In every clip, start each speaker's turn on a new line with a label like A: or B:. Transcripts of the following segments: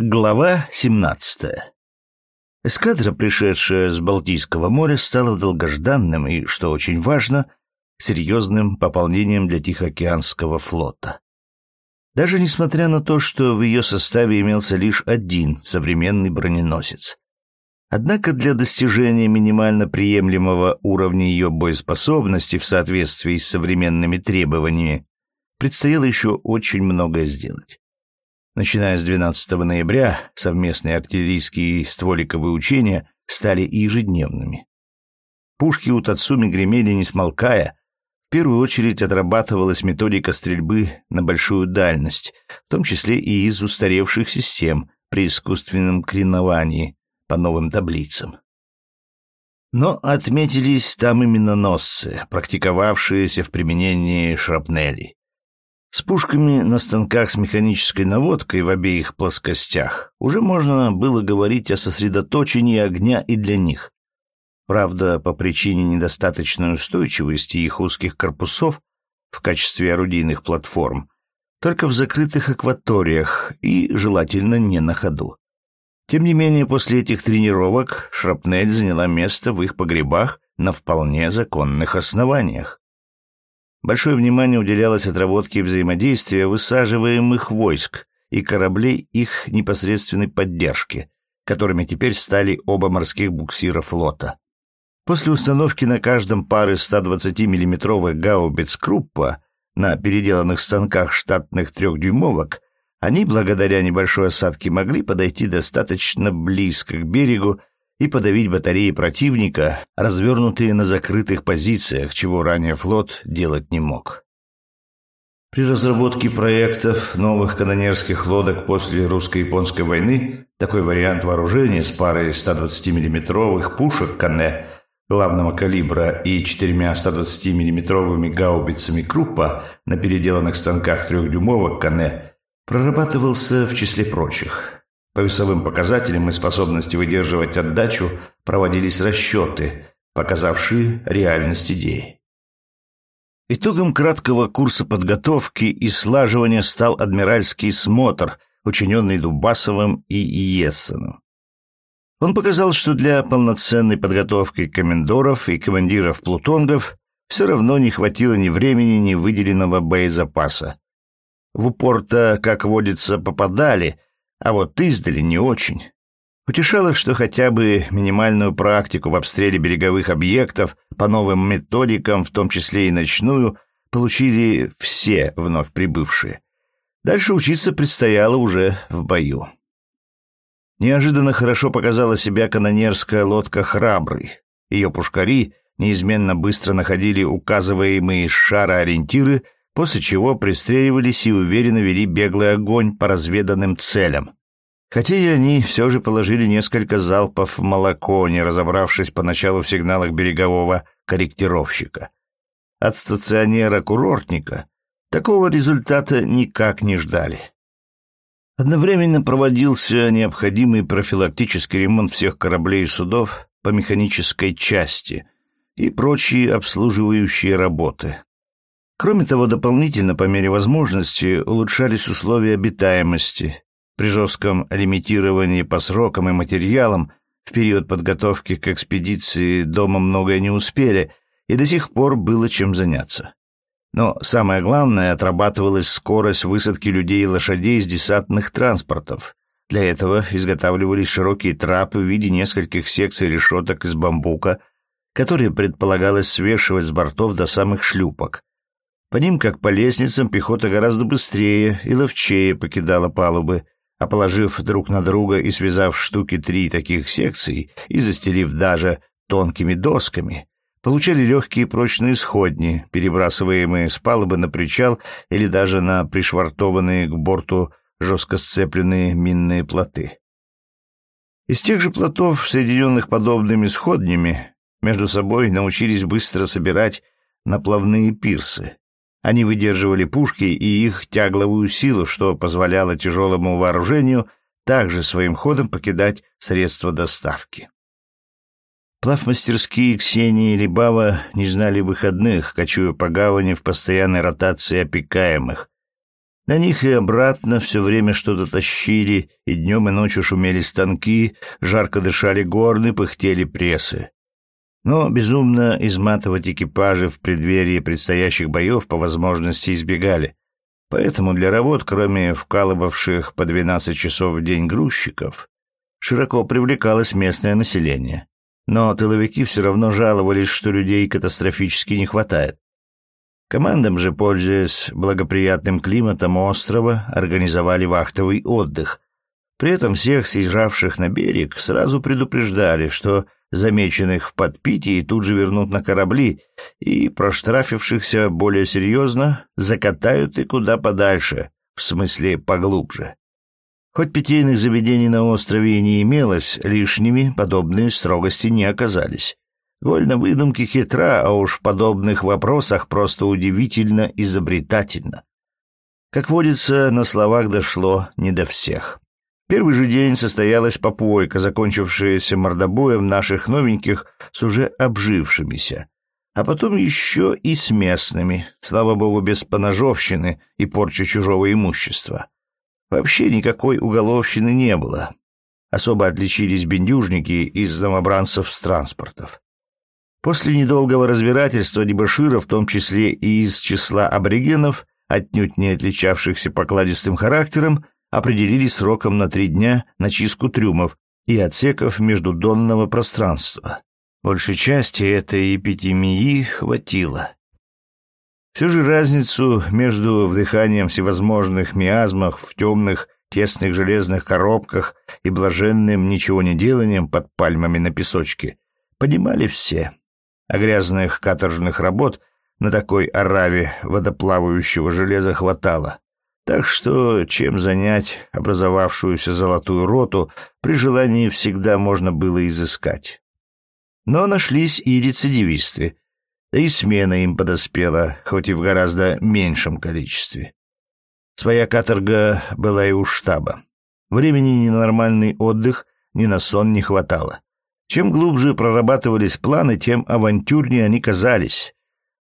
A: Глава 17. Эскадра, пришедшая с Балтийского моря, стала долгожданным и, что очень важно, серьезным пополнением для Тихоокеанского флота. Даже несмотря на то, что в ее составе имелся лишь один современный броненосец. Однако для достижения минимально приемлемого уровня ее боеспособности в соответствии с современными требованиями предстояло еще очень многое сделать. Начиная с 12 ноября совместные артиллерийские и стволиковые учения стали ежедневными. Пушки у Тацуми гремели не смолкая. В первую очередь отрабатывалась методика стрельбы на большую дальность, в том числе и из устаревших систем при искусственном креновании по новым таблицам. Но отметились там именно носцы, практиковавшиеся в применении шрапнелей. С пушками на станках с механической наводкой в обеих плоскостях уже можно было говорить о сосредоточении огня и для них. Правда, по причине недостаточной устойчивости их узких корпусов в качестве орудийных платформ, только в закрытых акваториях и, желательно, не на ходу. Тем не менее, после этих тренировок шрапнель заняла место в их погребах на вполне законных основаниях. Большое внимание уделялось отработке взаимодействия высаживаемых войск и кораблей их непосредственной поддержки, которыми теперь стали оба морских буксира флота. После установки на каждом пары 120 миллиметровых гаубиц Круппа на переделанных станках штатных трехдюймовок они, благодаря небольшой осадке, могли подойти достаточно близко к берегу и подавить батареи противника, развернутые на закрытых позициях, чего ранее флот делать не мог. При разработке проектов новых канонерских лодок после русско-японской войны такой вариант вооружения с парой 120 миллиметровых пушек «Канне» главного калибра и четырьмя 120 миллиметровыми гаубицами Круппа на переделанных станках трехдюймовок «Канне» прорабатывался в числе прочих – по весовым показателям и способности выдерживать отдачу проводились расчеты, показавшие реальность идеи. Итогом краткого курса подготовки и слаживания стал адмиральский смотр, учиненный Дубасовым и Иессеном. Он показал, что для полноценной подготовки комендоров и командиров плутонгов все равно не хватило ни времени, ни выделенного боезапаса. В упор-то, как водится, попадали, а вот издали не очень. Утешало, что хотя бы минимальную практику в обстреле береговых объектов по новым методикам, в том числе и ночную, получили все вновь прибывшие. Дальше учиться предстояло уже в бою. Неожиданно хорошо показала себя канонерская лодка «Храбрый». Ее пушкари неизменно быстро находили указываемые с шара ориентиры — после чего пристреливались и уверенно вели беглый огонь по разведанным целям. Хотя и они все же положили несколько залпов в молоко, не разобравшись поначалу в сигналах берегового корректировщика. От стационера-курортника такого результата никак не ждали. Одновременно проводился необходимый профилактический ремонт всех кораблей и судов по механической части и прочие обслуживающие работы. Кроме того, дополнительно по мере возможности улучшались условия обитаемости. При жестком лимитировании по срокам и материалам в период подготовки к экспедиции дома многое не успели, и до сих пор было чем заняться. Но самое главное, отрабатывалась скорость высадки людей и лошадей из десантных транспортов. Для этого изготавливались широкие трапы в виде нескольких секций решеток из бамбука, которые предполагалось свешивать с бортов до самых шлюпок. По ним, как по лестницам, пехота гораздо быстрее и ловчее покидала палубы, а положив друг на друга и связав штуки три таких секций и застелив даже тонкими досками, получали легкие прочные сходни, перебрасываемые с палубы на причал или даже на пришвартованные к борту жестко сцепленные минные плоты. Из тех же плотов, соединенных подобными сходнями, между собой научились быстро собирать наплавные пирсы, они выдерживали пушки и их тягловую силу, что позволяло тяжелому вооружению также своим ходом покидать средства доставки. Плавмастерские Ксении и Либава не знали выходных, кочуя по гавани в постоянной ротации опекаемых. На них и обратно все время что-то тащили, и днем и ночью шумели станки, жарко дышали горны, пыхтели прессы. Но безумно изматывать экипажи в преддверии предстоящих боев по возможности избегали. Поэтому для работ, кроме вкалывавших по 12 часов в день грузчиков, широко привлекалось местное население. Но тыловики все равно жаловались, что людей катастрофически не хватает. Командам же, пользуясь благоприятным климатом острова, организовали вахтовый отдых. При этом всех съезжавших на берег сразу предупреждали, что замеченных в подпитии тут же вернут на корабли и проштрафившихся более серьезно закатают и куда подальше, в смысле поглубже. Хоть питейных заведений на острове и не имелось, лишними подобные строгости не оказались. Вольно выдумки хитра, а уж в подобных вопросах просто удивительно изобретательно. Как водится, на словах дошло не до всех. Первый же день состоялась попойка, закончившаяся мордобоем наших новеньких с уже обжившимися, а потом еще и с местными, слава богу, без поножовщины и порчи чужого имущества. Вообще никакой уголовщины не было. Особо отличились бендюжники из новобранцев с транспортов. После недолгого разбирательства дебошира, в том числе и из числа аборигенов, отнюдь не отличавшихся покладистым характером, определили сроком на три дня на чистку трюмов и отсеков междудонного пространства. Большей части этой эпидемии хватило. Все же разницу между вдыханием всевозможных миазмов в темных, тесных железных коробках и блаженным ничего не деланием под пальмами на песочке понимали все а грязных каторжных работ на такой ораве водоплавающего железа хватало. Так что чем занять образовавшуюся золотую роту при желании всегда можно было изыскать. Но нашлись и рецидивисты, да и смена им подоспела, хоть и в гораздо меньшем количестве. Своя каторга была и у штаба. Времени ни на нормальный отдых, ни на сон не хватало. Чем глубже прорабатывались планы, тем авантюрнее они казались.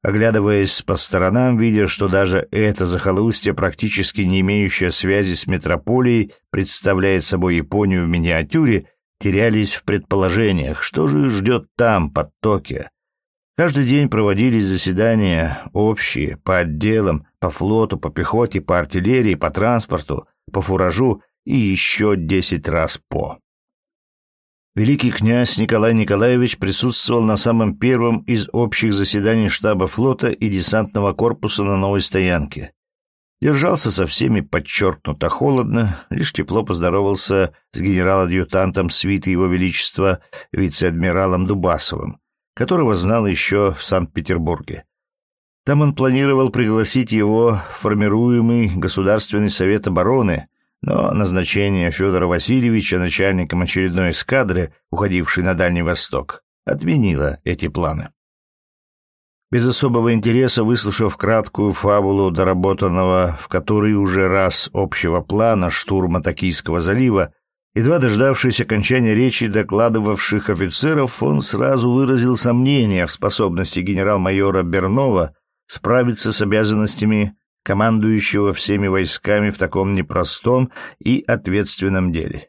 A: Оглядываясь по сторонам, видя, что даже это захолустье, практически не имеющее связи с метрополией, представляет собой Японию в миниатюре, терялись в предположениях, что же ждет там, под Токио. Каждый день проводились заседания общие, по отделам, по флоту, по пехоте, по артиллерии, по транспорту, по фуражу и еще десять раз по. Великий князь Николай Николаевич присутствовал на самом первом из общих заседаний штаба флота и десантного корпуса на новой стоянке. Держался со всеми подчеркнуто холодно, лишь тепло поздоровался с генерал-адъютантом свиты его величества вице-адмиралом Дубасовым, которого знал еще в Санкт-Петербурге. Там он планировал пригласить его в формируемый Государственный совет обороны – но назначение Федора Васильевича начальником очередной эскадры, уходившей на Дальний Восток, отменило эти планы. Без особого интереса, выслушав краткую фабулу доработанного в который уже раз общего плана штурма Токийского залива, едва дождавшись окончания речи докладывавших офицеров, он сразу выразил сомнения в способности генерал-майора Бернова справиться с обязанностями командующего всеми войсками в таком непростом и ответственном деле.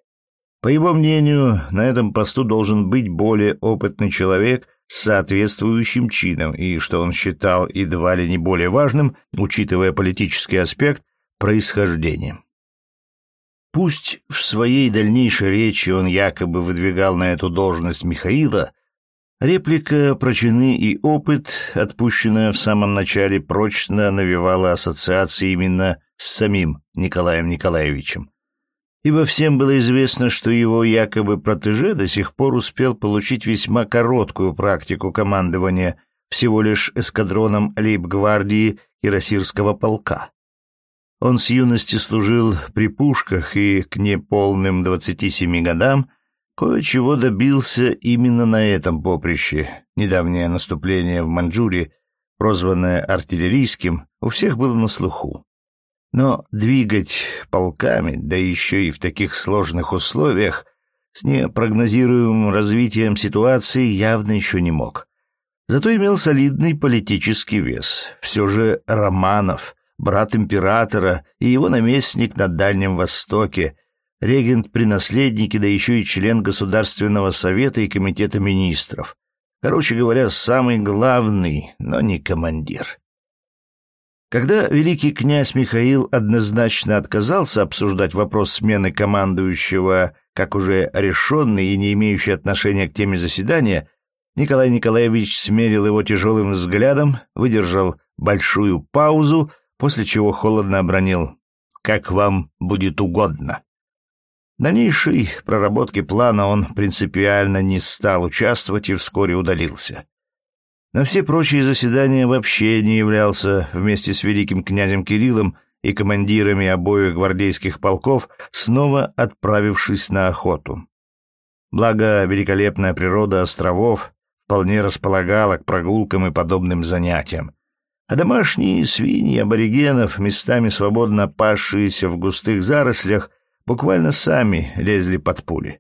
A: По его мнению, на этом посту должен быть более опытный человек с соответствующим чином и, что он считал едва ли не более важным, учитывая политический аспект, происхождением. Пусть в своей дальнейшей речи он якобы выдвигал на эту должность Михаила, Реплика про чины и опыт, отпущенная в самом начале, прочно навевала ассоциации именно с самим Николаем Николаевичем. Ибо всем было известно, что его якобы протеже до сих пор успел получить весьма короткую практику командования всего лишь эскадроном лейб-гвардии Кирасирского полка. Он с юности служил при пушках и к неполным 27 годам – Кое-чего добился именно на этом поприще. Недавнее наступление в Маньчжурии, прозванное артиллерийским, у всех было на слуху. Но двигать полками, да еще и в таких сложных условиях, с непрогнозируемым развитием ситуации явно еще не мог. Зато имел солидный политический вес. Все же Романов брат императора и его наместник на Дальнем Востоке, регент при наследнике, да еще и член Государственного совета и комитета министров. Короче говоря, самый главный, но не командир. Когда великий князь Михаил однозначно отказался обсуждать вопрос смены командующего как уже решенный и не имеющий отношения к теме заседания, Николай Николаевич смерил его тяжелым взглядом, выдержал большую паузу, после чего холодно обронил «Как вам будет угодно». Дальнейшей проработке плана он принципиально не стал участвовать и вскоре удалился. На все прочие заседания вообще не являлся вместе с великим князем Кириллом и командирами обоих гвардейских полков, снова отправившись на охоту. Благо, великолепная природа островов вполне располагала к прогулкам и подобным занятиям. А домашние свиньи аборигенов, местами свободно пасшиеся в густых зарослях, буквально сами лезли под пули.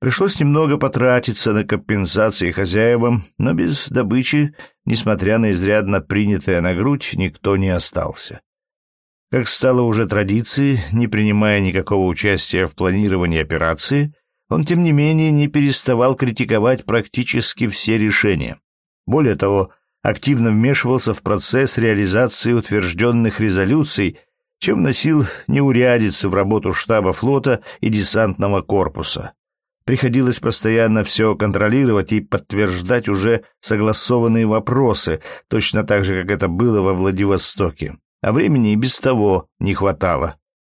A: Пришлось немного потратиться на компенсации хозяевам, но без добычи, несмотря на изрядно принятое на грудь, никто не остался. Как стало уже традицией, не принимая никакого участия в планировании операции, он, тем не менее, не переставал критиковать практически все решения. Более того, активно вмешивался в процесс реализации утвержденных резолюций, чем вносил неурядицы в работу штаба флота и десантного корпуса. Приходилось постоянно все контролировать и подтверждать уже согласованные вопросы, точно так же, как это было во Владивостоке. А времени и без того не хватало.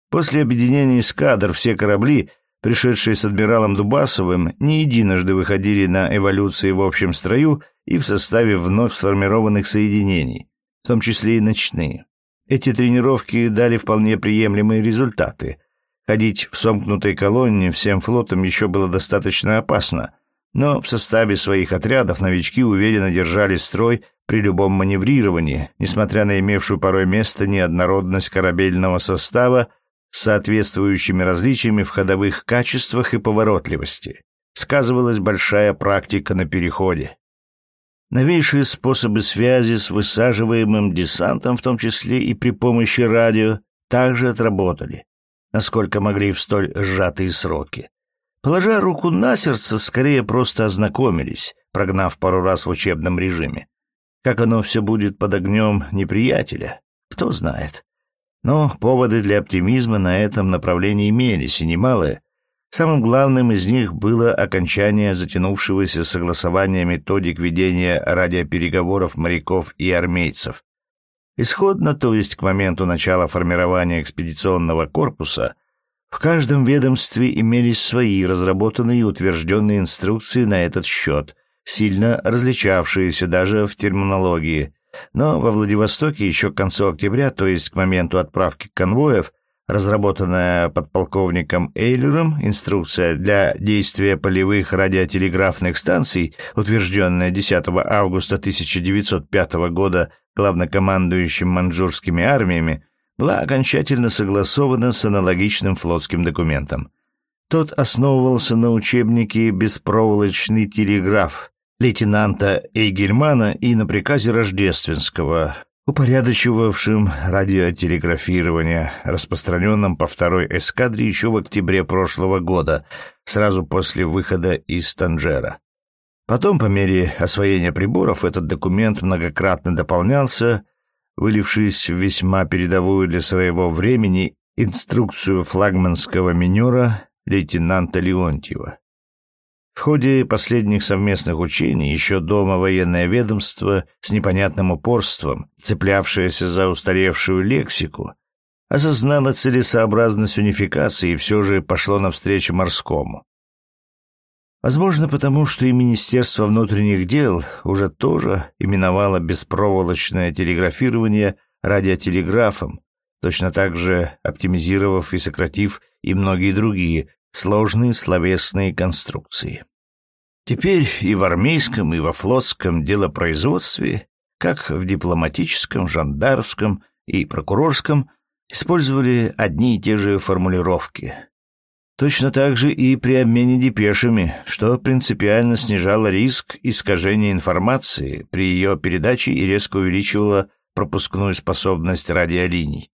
A: После объединения эскадр все корабли, пришедшие с адмиралом Дубасовым, не единожды выходили на эволюции в общем строю и в составе вновь сформированных соединений, в том числе и ночные. Эти тренировки дали вполне приемлемые результаты – Ходить в сомкнутой колонне всем флотом еще было достаточно опасно, но в составе своих отрядов новички уверенно держали строй при любом маневрировании, несмотря на имевшую порой место неоднородность корабельного состава с соответствующими различиями в ходовых качествах и поворотливости. Сказывалась большая практика на переходе. Новейшие способы связи с высаживаемым десантом, в том числе и при помощи радио, также отработали насколько могли в столь сжатые сроки. Положа руку на сердце, скорее просто ознакомились, прогнав пару раз в учебном режиме. Как оно все будет под огнем неприятеля, кто знает. Но поводы для оптимизма на этом направлении имелись, и немалые. Самым главным из них было окончание затянувшегося согласования методик ведения радиопереговоров моряков и армейцев. Исходно, то есть к моменту начала формирования экспедиционного корпуса, в каждом ведомстве имелись свои разработанные и утвержденные инструкции на этот счет, сильно различавшиеся даже в терминологии. Но во Владивостоке еще к концу октября, то есть к моменту отправки конвоев, разработанная подполковником Эйлером инструкция для действия полевых радиотелеграфных станций, утвержденная 10 августа 1905 года главнокомандующим маньчжурскими армиями, была окончательно согласована с аналогичным флотским документом. Тот основывался на учебнике «Беспроволочный телеграф» лейтенанта Эйгельмана и на приказе Рождественского, упорядочивавшим радиотелеграфирование, распространенном по второй эскадре еще в октябре прошлого года, сразу после выхода из Танжера. Потом, по мере освоения приборов, этот документ многократно дополнялся, вылившись в весьма передовую для своего времени инструкцию флагманского минера лейтенанта Леонтьева. В ходе последних совместных учений еще дома военное ведомство с непонятным упорством, цеплявшееся за устаревшую лексику, осознало целесообразность унификации и все же пошло навстречу морскому. Возможно, потому что и Министерство внутренних дел уже тоже именовало беспроволочное телеграфирование радиотелеграфом, точно так же оптимизировав и сократив и многие другие сложные словесные конструкции. Теперь и в армейском, и во флотском делопроизводстве, как в дипломатическом, жандармском и прокурорском, использовали одни и те же формулировки, Точно так же и при обмене депешами, что принципиально снижало риск искажения информации при ее передаче и резко увеличивало пропускную способность радиолиний.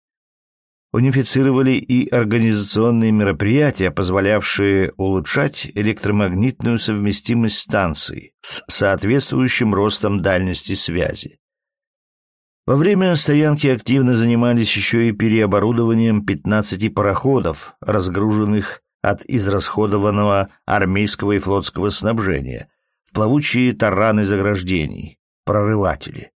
A: Унифицировали и организационные мероприятия, позволявшие улучшать электромагнитную совместимость станций с соответствующим ростом дальности связи. Во время стоянки активно занимались еще и переоборудованием 15 пароходов, разгруженных от израсходованного армейского и флотского снабжения, в плавучие тараны заграждений, прорыватели.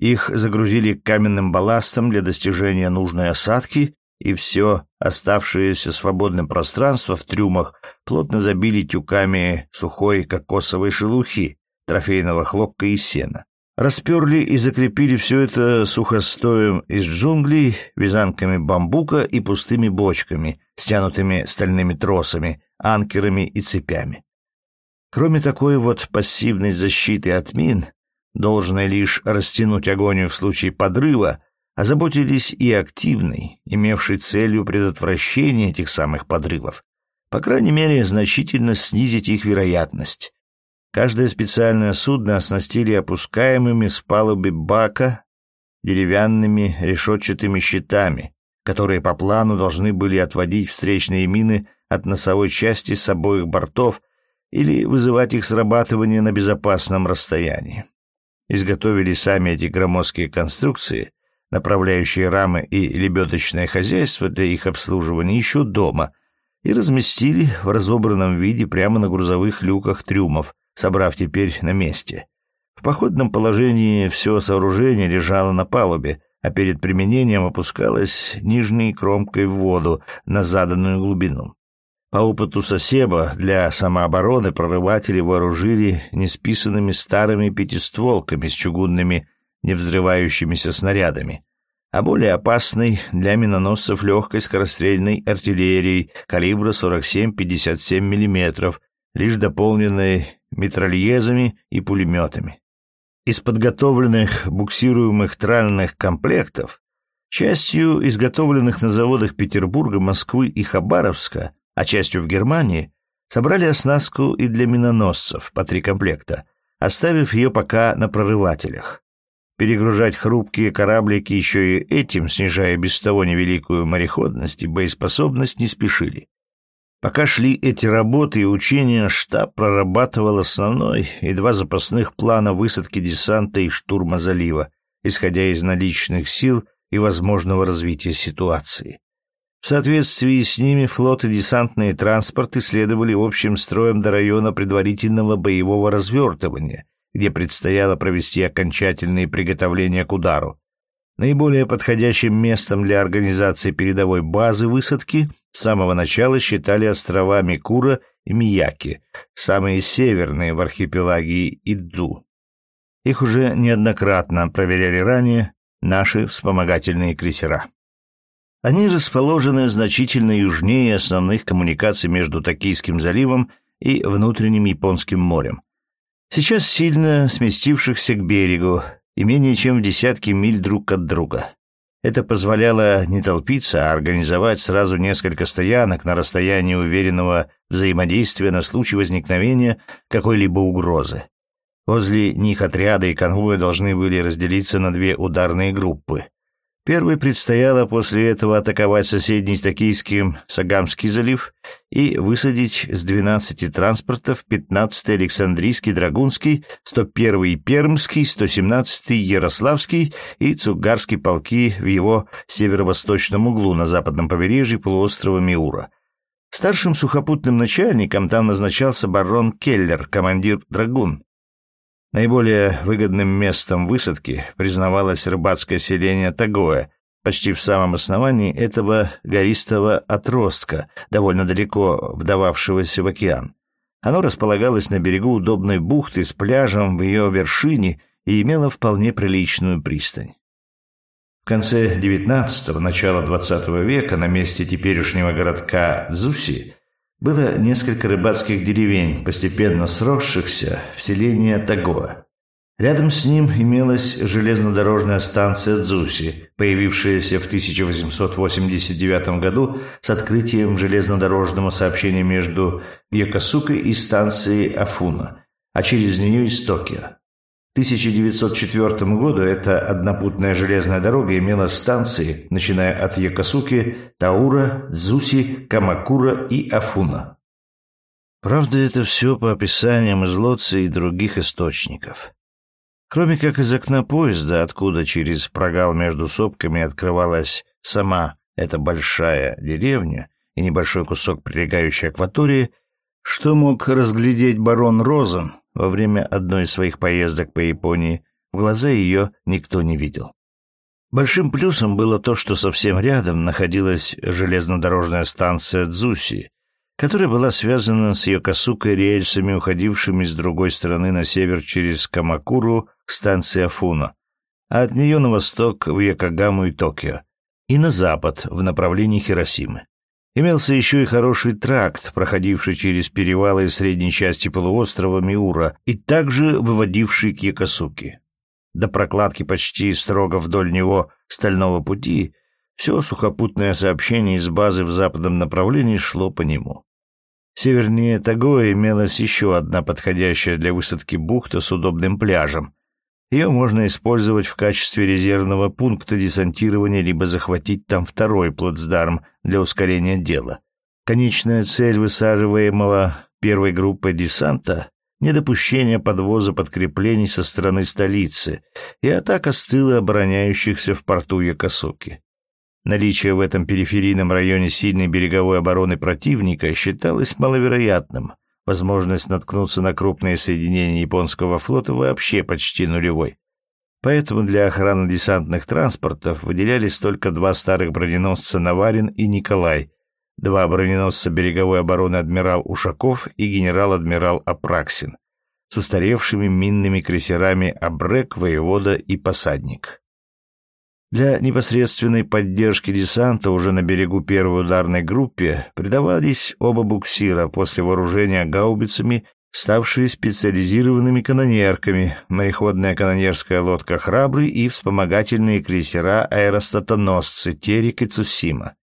A: Их загрузили каменным балластом для достижения нужной осадки, и все оставшееся свободное пространство в трюмах плотно забили тюками сухой кокосовой шелухи, трофейного хлопка и сена. Расперли и закрепили все это сухостоем из джунглей, вязанками бамбука и пустыми бочками, стянутыми стальными тросами, анкерами и цепями. Кроме такой вот пассивной защиты от мин, должной лишь растянуть агонию в случае подрыва, озаботились и активной, имевшей целью предотвращение этих самых подрывов, по крайней мере, значительно снизить их вероятность. Каждое специальное судно оснастили опускаемыми с палубы бака деревянными решетчатыми щитами, которые по плану должны были отводить встречные мины от носовой части с обоих бортов или вызывать их срабатывание на безопасном расстоянии изготовили сами эти громоздкие конструкции, направляющие рамы и лебедочное хозяйство для их обслуживания еще дома, и разместили в разобранном виде прямо на грузовых люках трюмов, собрав теперь на месте. В походном положении все сооружение лежало на палубе, а перед применением опускалось нижней кромкой в воду на заданную глубину. По опыту Сосеба для самообороны прорыватели вооружили несписанными старыми пятистволками с чугунными невзрывающимися снарядами, а более опасной для миноносцев легкой скорострельной артиллерией калибра 47-57 мм, лишь дополненной митральезами и пулеметами. Из подготовленных буксируемых тральных комплектов, частью изготовленных на заводах Петербурга, Москвы и Хабаровска, а частью в Германии, собрали оснастку и для миноносцев по три комплекта, оставив ее пока на прорывателях. Перегружать хрупкие кораблики еще и этим, снижая без того невеликую мореходность и боеспособность, не спешили. Пока шли эти работы и учения, штаб прорабатывал основной и два запасных плана высадки десанта и штурма залива, исходя из наличных сил и возможного развития ситуации. В соответствии с ними флот и десантные транспорты следовали общим строем до района предварительного боевого развертывания, где предстояло провести окончательные приготовления к удару. Наиболее подходящим местом для организации передовой базы высадки с самого начала считали острова Микура и Мияки, самые северные в архипелаге Идзу. Их уже неоднократно проверяли ранее наши вспомогательные крейсера. Они расположены значительно южнее основных коммуникаций между Токийским заливом и внутренним Японским морем. Сейчас сильно сместившихся к берегу и менее чем в десятки миль друг от друга. Это позволяло не толпиться, а организовать сразу несколько стоянок на расстоянии уверенного взаимодействия на случай возникновения какой-либо угрозы. Возле них отряды и конвои должны были разделиться на две ударные группы — Первой предстояло после этого атаковать соседний с Токийским Сагамский залив и высадить с 12 транспортов 15-й Александрийский Драгунский, 101-й Пермский, 117-й Ярославский и Цугарский полки в его северо-восточном углу на западном побережье полуострова Миура. Старшим сухопутным начальником там назначался барон Келлер, командир «Драгун», Наиболее выгодным местом высадки признавалось рыбацкое селение Тагоя, почти в самом основании этого гористого отростка, довольно далеко вдававшегося в океан. Оно располагалось на берегу удобной бухты с пляжем в ее вершине и имело вполне приличную пристань. В конце XIX – начала XX века на месте теперешнего городка Дзуси было несколько рыбацких деревень, постепенно сросшихся в селение Тагоа. Рядом с ним имелась железнодорожная станция Дзуси, появившаяся в 1889 году с открытием железнодорожного сообщения между Йокосукой и станцией Афуна, а через нее из Токио. 1904 году эта однопутная железная дорога имела станции, начиная от Якосуки, Таура, Дзуси, Камакура и Афуна. Правда, это все по описаниям из Лоци и других источников. Кроме как из окна поезда, откуда через прогал между сопками открывалась сама эта большая деревня и небольшой кусок прилегающей акватории, что мог разглядеть барон Розен во время одной из своих поездок по Японии, в глаза ее никто не видел. Большим плюсом было то, что совсем рядом находилась железнодорожная станция Дзуси, которая была связана с Йокосукой рельсами, уходившими с другой стороны на север через Камакуру к станции Афуна, а от нее на восток в Якогаму и Токио, и на запад в направлении Хиросимы. Имелся еще и хороший тракт, проходивший через перевалы средней части полуострова Миура и также выводивший к Якосуке. До прокладки почти строго вдоль него стального пути все сухопутное сообщение из базы в западном направлении шло по нему. Севернее того имелась еще одна подходящая для высадки бухта с удобным пляжем, ее можно использовать в качестве резервного пункта десантирования либо захватить там второй плацдарм для ускорения дела. Конечная цель высаживаемого первой группы десанта — недопущение подвоза подкреплений со стороны столицы и атака с тыла обороняющихся в порту Якосуки. Наличие в этом периферийном районе сильной береговой обороны противника считалось маловероятным, Возможность наткнуться на крупные соединения японского флота вообще почти нулевой. Поэтому для охраны десантных транспортов выделялись только два старых броненосца «Наварин» и «Николай», два броненосца береговой обороны «Адмирал Ушаков» и генерал-адмирал Апраксин с устаревшими минными крейсерами «Абрек», «Воевода» и «Посадник». Для непосредственной поддержки десанта уже на берегу первой ударной группе придавались оба буксира после вооружения гаубицами, ставшие специализированными канонерками, мореходная канонерская лодка «Храбрый» и вспомогательные крейсера аэростатоносцы «Терек» и «Цусима».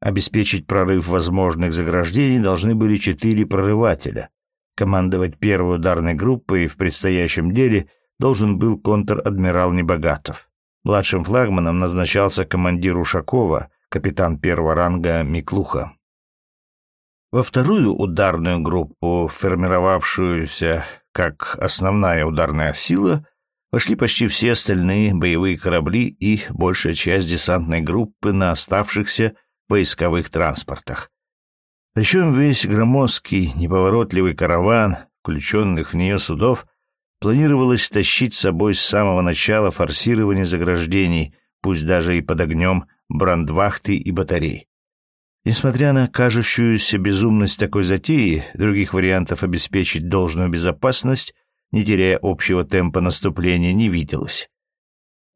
A: Обеспечить прорыв возможных заграждений должны были четыре прорывателя. Командовать первой ударной группой в предстоящем деле должен был контр-адмирал Небогатов. Младшим флагманом назначался командир Ушакова, капитан первого ранга Миклуха. Во вторую ударную группу, формировавшуюся как основная ударная сила, вошли почти все остальные боевые корабли и большая часть десантной группы на оставшихся поисковых транспортах. Причем весь громоздкий, неповоротливый караван, включенных в нее судов, планировалось тащить с собой с самого начала форсирование заграждений, пусть даже и под огнем брандвахты и батарей. Несмотря на кажущуюся безумность такой затеи, других вариантов обеспечить должную безопасность, не теряя общего темпа наступления, не виделось.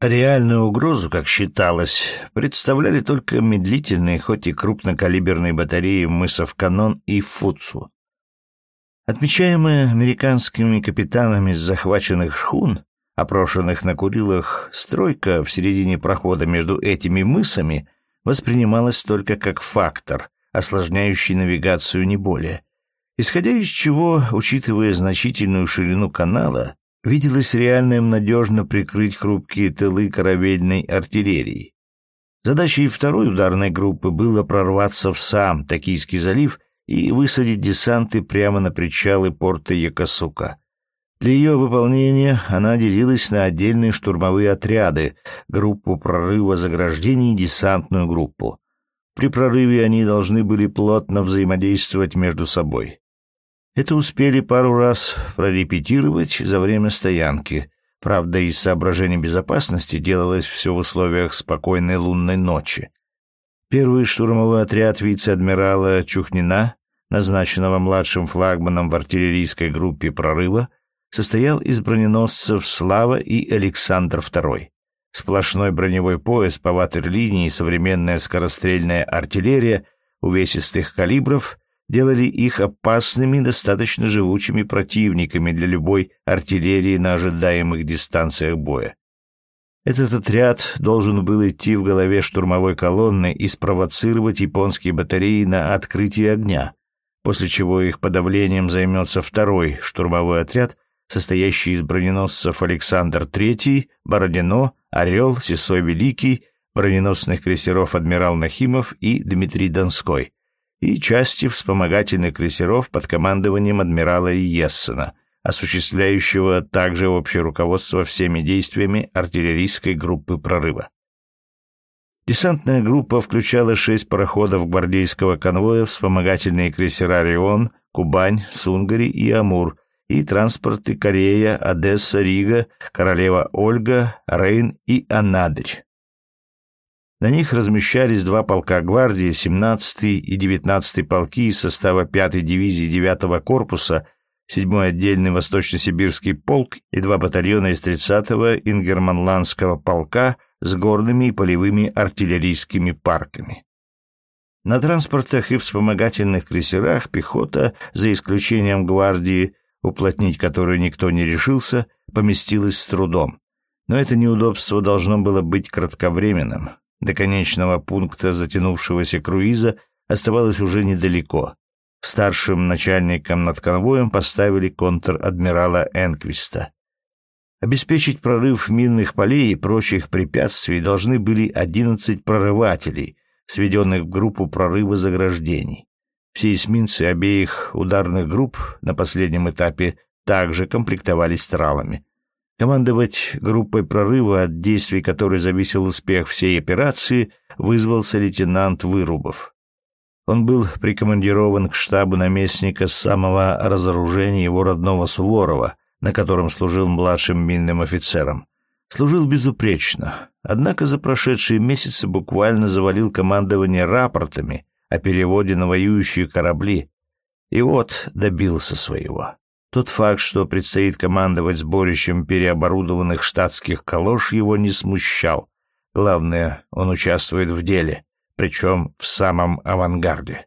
A: Реальную угрозу, как считалось, представляли только медлительные, хоть и крупнокалиберные батареи мысов Канон и Фуцу. Отмечаемая американскими капитанами с захваченных шхун, опрошенных на Курилах, стройка в середине прохода между этими мысами воспринималась только как фактор, осложняющий навигацию не более. Исходя из чего, учитывая значительную ширину канала, виделось реальным надежно прикрыть хрупкие тылы корабельной артиллерии. Задачей второй ударной группы было прорваться в сам Токийский залив и высадить десанты прямо на причалы порта Якосука. Для ее выполнения она делилась на отдельные штурмовые отряды, группу прорыва заграждений и десантную группу. При прорыве они должны были плотно взаимодействовать между собой. Это успели пару раз прорепетировать за время стоянки. Правда, из соображений безопасности делалось все в условиях спокойной лунной ночи. Первый штурмовой отряд вице-адмирала Чухнина, назначенного младшим флагманом в артиллерийской группе прорыва, состоял из броненосцев «Слава» и «Александр II». Сплошной броневой пояс по ватерлинии и современная скорострельная артиллерия увесистых калибров делали их опасными достаточно живучими противниками для любой артиллерии на ожидаемых дистанциях боя. Этот отряд должен был идти в голове штурмовой колонны и спровоцировать японские батареи на открытие огня, после чего их подавлением займется второй штурмовой отряд, состоящий из броненосцев Александр III, Бородино, Орел, Сесой Великий, броненосных крейсеров «Адмирал Нахимов» и Дмитрий Донской, и части вспомогательных крейсеров под командованием адмирала Иессена, осуществляющего также общее руководство всеми действиями артиллерийской группы прорыва. Десантная группа включала шесть пароходов гвардейского конвоя, вспомогательные крейсера «Орион», «Кубань», «Сунгари» и «Амур», и транспорты Корея, Одесса, Рига, Королева Ольга, Рейн и Анадырь. На них размещались два полка гвардии, 17-й и 19-й полки из состава 5-й дивизии 9-го корпуса, 7-й отдельный Восточно-Сибирский полк и два батальона из 30-го Ингерманландского полка с горными и полевыми артиллерийскими парками. На транспортах и вспомогательных крейсерах пехота, за исключением гвардии, уплотнить которую никто не решился, поместилась с трудом. Но это неудобство должно было быть кратковременным. До конечного пункта затянувшегося круиза оставалось уже недалеко. Старшим начальником над конвоем поставили контр-адмирала Энквиста. Обеспечить прорыв минных полей и прочих препятствий должны были 11 прорывателей, сведенных в группу прорыва заграждений. Все эсминцы обеих ударных групп на последнем этапе также комплектовались тралами. Командовать группой прорыва, от действий которой зависел успех всей операции, вызвался лейтенант Вырубов. Он был прикомандирован к штабу наместника самого разоружения его родного Суворова, на котором служил младшим минным офицером. Служил безупречно, однако за прошедшие месяцы буквально завалил командование рапортами о переводе на воюющие корабли. И вот добился своего. Тот факт, что предстоит командовать сборищем переоборудованных штатских калош, его не смущал. Главное, он участвует в деле, причем в самом авангарде.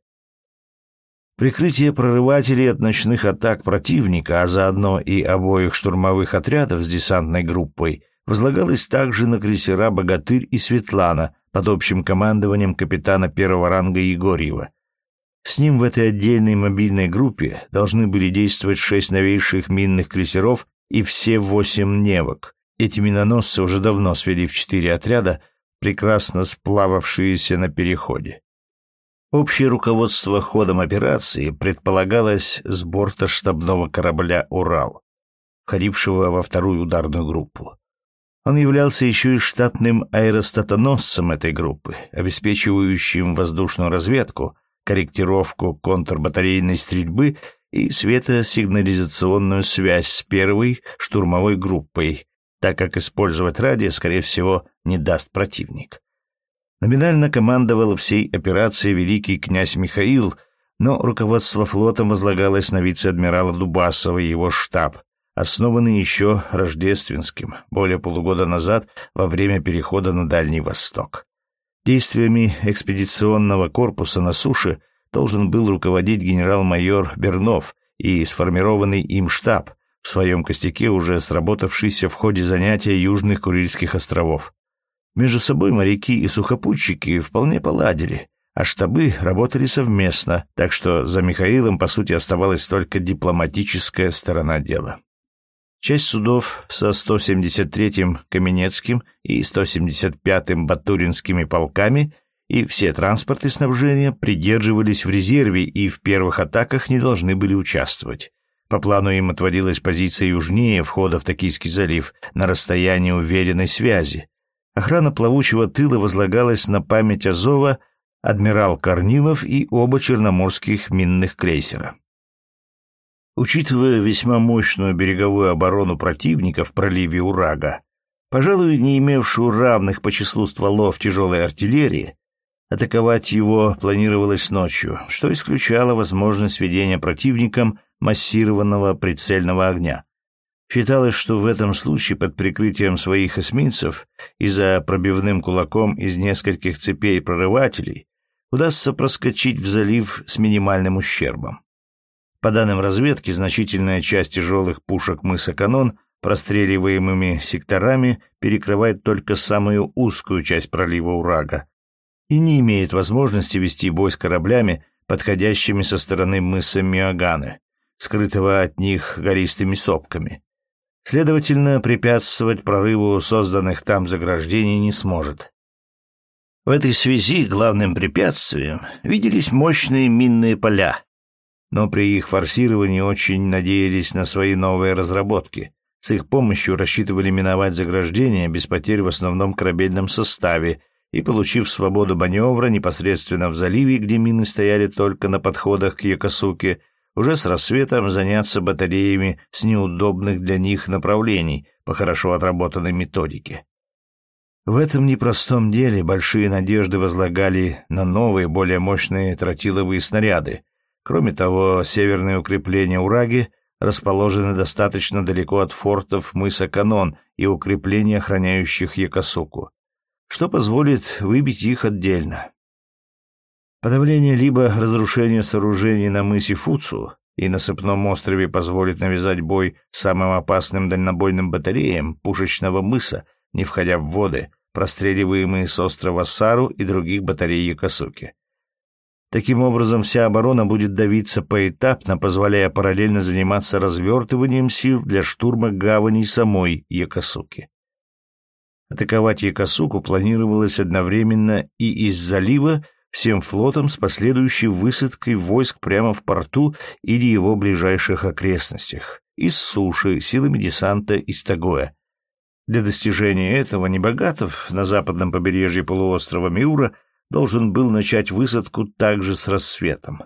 A: Прикрытие прорывателей от ночных атак противника, а заодно и обоих штурмовых отрядов с десантной группой, возлагалось также на крейсера «Богатырь» и «Светлана» под общим командованием капитана первого ранга Егорьева, с ним в этой отдельной мобильной группе должны были действовать шесть новейших минных крейсеров и все восемь невок. Эти миноносцы уже давно свели в четыре отряда, прекрасно сплававшиеся на переходе. Общее руководство ходом операции предполагалось с борта штабного корабля «Урал», входившего во вторую ударную группу. Он являлся еще и штатным аэростатоносцем этой группы, обеспечивающим воздушную разведку, корректировку контрбатарейной стрельбы и светосигнализационную связь с первой штурмовой группой, так как использовать радио, скорее всего, не даст противник. Номинально командовал всей операцией великий князь Михаил, но руководство флотом возлагалось на вице-адмирала Дубасова и его штаб, основанный еще Рождественским, более полугода назад во время перехода на Дальний Восток. Действиями экспедиционного корпуса на суше должен был руководить генерал-майор Бернов и сформированный им штаб, в своем костяке уже сработавшийся в ходе занятия Южных Курильских островов. Между собой моряки и сухопутчики вполне поладили, а штабы работали совместно, так что за Михаилом, по сути, оставалась только дипломатическая сторона дела. Часть судов со 173-м Каменецким и 175-м Батуринскими полками и все транспорты снабжения придерживались в резерве и в первых атаках не должны были участвовать. По плану им отводилась позиция южнее входа в Токийский залив на расстоянии уверенной связи. Охрана плавучего тыла возлагалась на память Азова адмирал Корнилов и оба черноморских минных крейсера. Учитывая весьма мощную береговую оборону противника в проливе Урага, пожалуй, не имевшую равных по числу стволов тяжелой артиллерии, атаковать его планировалось ночью, что исключало возможность ведения противником массированного прицельного огня. Считалось, что в этом случае под прикрытием своих эсминцев и за пробивным кулаком из нескольких цепей прорывателей удастся проскочить в залив с минимальным ущербом. По данным разведки, значительная часть тяжелых пушек мыса Канон простреливаемыми секторами перекрывает только самую узкую часть пролива Урага и не имеет возможности вести бой с кораблями, подходящими со стороны мыса Миоганы, скрытого от них гористыми сопками. Следовательно, препятствовать прорыву созданных там заграждений не сможет. В этой связи главным препятствием виделись мощные минные поля, но при их форсировании очень надеялись на свои новые разработки. С их помощью рассчитывали миновать заграждения без потерь в основном корабельном составе и, получив свободу маневра непосредственно в заливе, где мины стояли только на подходах к Якосуке, уже с рассветом заняться батареями с неудобных для них направлений по хорошо отработанной методике. В этом непростом деле большие надежды возлагали на новые, более мощные тротиловые снаряды. Кроме того, северные укрепления Ураги расположены достаточно далеко от фортов мыса Канон и укреплений, охраняющих Якосуку, что позволит выбить их отдельно. Подавление либо разрушение сооружений на мысе Фуцу и на Сыпном острове позволит навязать бой самым опасным дальнобойным батареям пушечного мыса, не входя в воды, простреливаемые с острова Сару и других батарей Якосуки. Таким образом, вся оборона будет давиться поэтапно, позволяя параллельно заниматься развертыванием сил для штурма гавани самой Якосуки. Атаковать Якосуку планировалось одновременно и из залива, всем флотом с последующей высадкой войск прямо в порту или его ближайших окрестностях, из суши, силами десанта из Тагоя. Для достижения этого Небогатов на западном побережье полуострова Миура должен был начать высадку также с рассветом.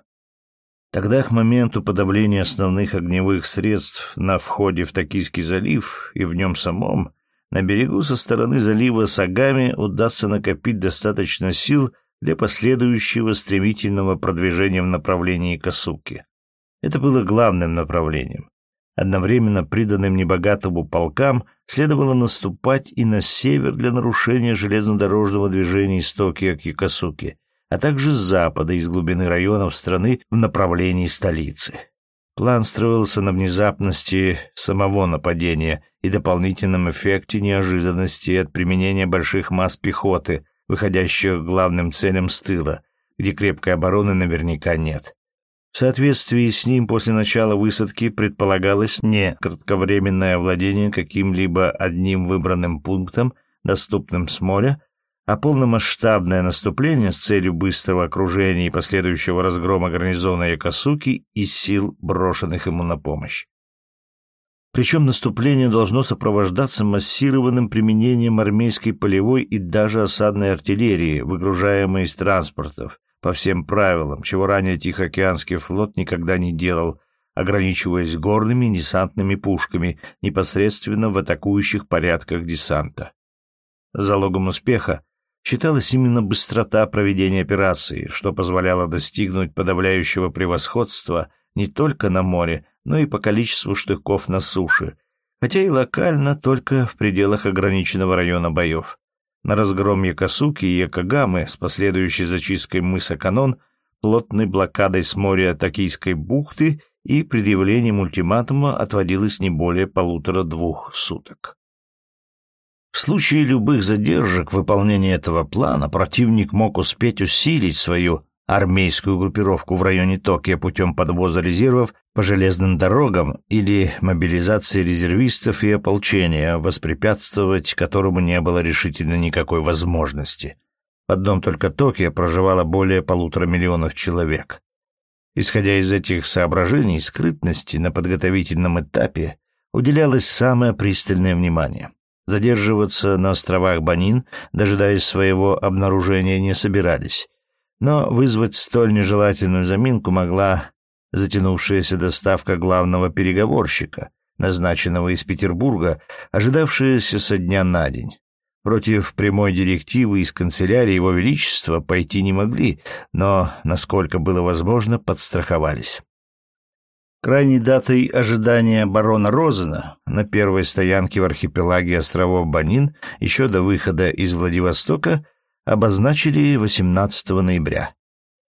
A: Тогда к моменту подавления основных огневых средств на входе в Токийский залив и в нем самом, на берегу со стороны залива Сагами удастся накопить достаточно сил для последующего стремительного продвижения в направлении Касуки. Это было главным направлением. Одновременно приданным небогатому полкам следовало наступать и на север для нарушения железнодорожного движения из Токио к Якосуке, а также с запада из глубины районов страны в направлении столицы. План строился на внезапности самого нападения и дополнительном эффекте неожиданности от применения больших масс пехоты, выходящих к главным целям с тыла, где крепкой обороны наверняка нет. В соответствии с ним после начала высадки предполагалось не кратковременное овладение каким-либо одним выбранным пунктом, доступным с моря, а полномасштабное наступление с целью быстрого окружения и последующего разгрома гарнизона Якосуки и сил, брошенных ему на помощь. Причем наступление должно сопровождаться массированным применением армейской полевой и даже осадной артиллерии, выгружаемой из транспортов, по всем правилам, чего ранее Тихоокеанский флот никогда не делал, ограничиваясь горными десантными пушками непосредственно в атакующих порядках десанта. Залогом успеха считалась именно быстрота проведения операции, что позволяло достигнуть подавляющего превосходства не только на море, но и по количеству штыков на суше, хотя и локально только в пределах ограниченного района боев. На разгром Якосуки и Якогамы с последующей зачисткой мыса Канон, плотной блокадой с моря Токийской бухты и предъявлением ультиматума отводилось не более полутора-двух суток. В случае любых задержек выполнения этого плана противник мог успеть усилить свою армейскую группировку в районе Токио путем подвоза резервов по железным дорогам или мобилизации резервистов и ополчения, воспрепятствовать которому не было решительно никакой возможности. В одном только Токио проживало более полутора миллионов человек. Исходя из этих соображений скрытности на подготовительном этапе уделялось самое пристальное внимание. Задерживаться на островах Банин, дожидаясь своего обнаружения, не собирались но вызвать столь нежелательную заминку могла затянувшаяся доставка главного переговорщика, назначенного из Петербурга, ожидавшаяся со дня на день. Против прямой директивы из канцелярии Его Величества пойти не могли, но, насколько было возможно, подстраховались. Крайней датой ожидания барона Розена на первой стоянке в архипелаге островов Банин еще до выхода из Владивостока – обозначили 18 ноября.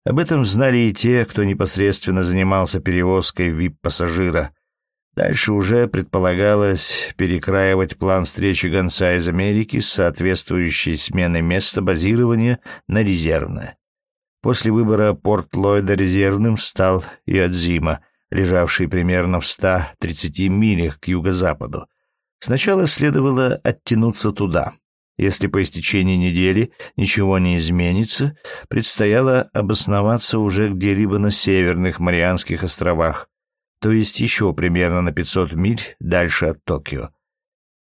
A: Об этом знали и те, кто непосредственно занимался перевозкой вип-пассажира. Дальше уже предполагалось перекраивать план встречи гонца из Америки с соответствующей сменой места базирования на резервное. После выбора порт Ллойда резервным стал и Адзима, лежавший примерно в 130 милях к юго-западу, Сначала следовало оттянуться туда. Если по истечении недели ничего не изменится, предстояло обосноваться уже где-либо на северных Марианских островах, то есть еще примерно на 500 миль дальше от Токио.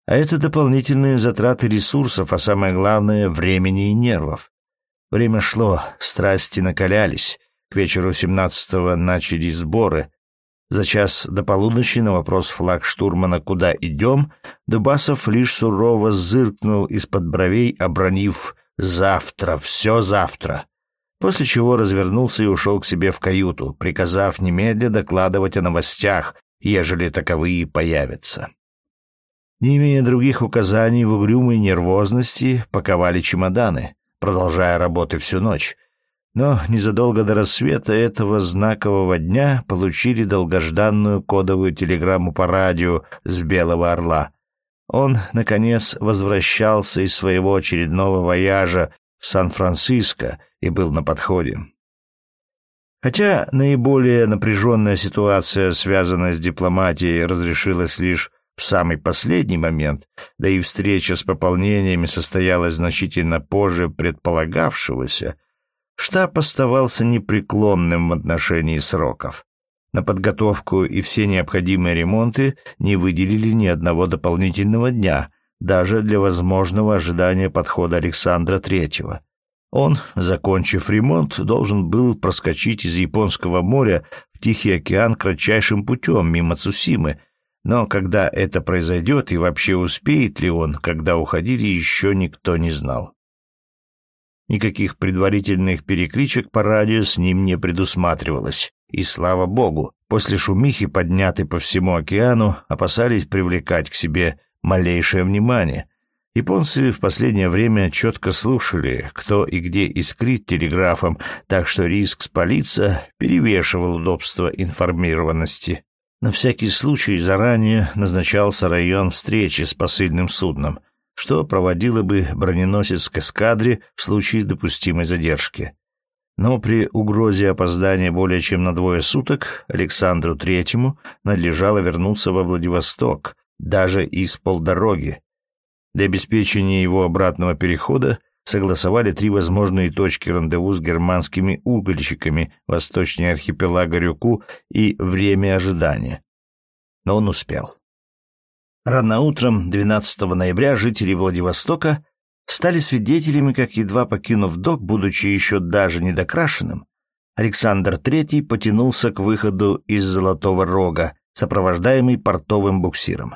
A: А это дополнительные затраты ресурсов, а самое главное — времени и нервов. Время шло, страсти накалялись. К вечеру 17-го начали сборы, за час до полуночи на вопрос флаг штурмана «Куда идем?» Дубасов лишь сурово зыркнул из-под бровей, обронив «Завтра, все завтра», после чего развернулся и ушел к себе в каюту, приказав немедля докладывать о новостях, ежели таковые появятся. Не имея других указаний, в угрюмой нервозности паковали чемоданы, продолжая работы всю ночь, но незадолго до рассвета этого знакового дня получили долгожданную кодовую телеграмму по радио с Белого Орла. Он, наконец, возвращался из своего очередного вояжа в Сан-Франциско и был на подходе. Хотя наиболее напряженная ситуация, связанная с дипломатией, разрешилась лишь в самый последний момент, да и встреча с пополнениями состоялась значительно позже предполагавшегося, штаб оставался непреклонным в отношении сроков. На подготовку и все необходимые ремонты не выделили ни одного дополнительного дня, даже для возможного ожидания подхода Александра Третьего. Он, закончив ремонт, должен был проскочить из Японского моря в Тихий океан кратчайшим путем мимо Цусимы, но когда это произойдет и вообще успеет ли он, когда уходили, еще никто не знал. Никаких предварительных перекличек по радио с ним не предусматривалось. И слава богу, после шумихи, поднятой по всему океану, опасались привлекать к себе малейшее внимание. Японцы в последнее время четко слушали, кто и где искрит телеграфом, так что риск спалиться перевешивал удобство информированности. На всякий случай заранее назначался район встречи с посыльным судном — что проводило бы броненосец к эскадре в случае допустимой задержки. Но при угрозе опоздания более чем на двое суток Александру Третьему надлежало вернуться во Владивосток, даже из полдороги. Для обеспечения его обратного перехода согласовали три возможные точки рандеву с германскими угольщиками восточнее архипелага Рюку и время ожидания. Но он успел. Рано утром 12 ноября жители Владивостока стали свидетелями, как, едва покинув док, будучи еще даже недокрашенным, Александр III потянулся к выходу из Золотого Рога, сопровождаемый портовым буксиром.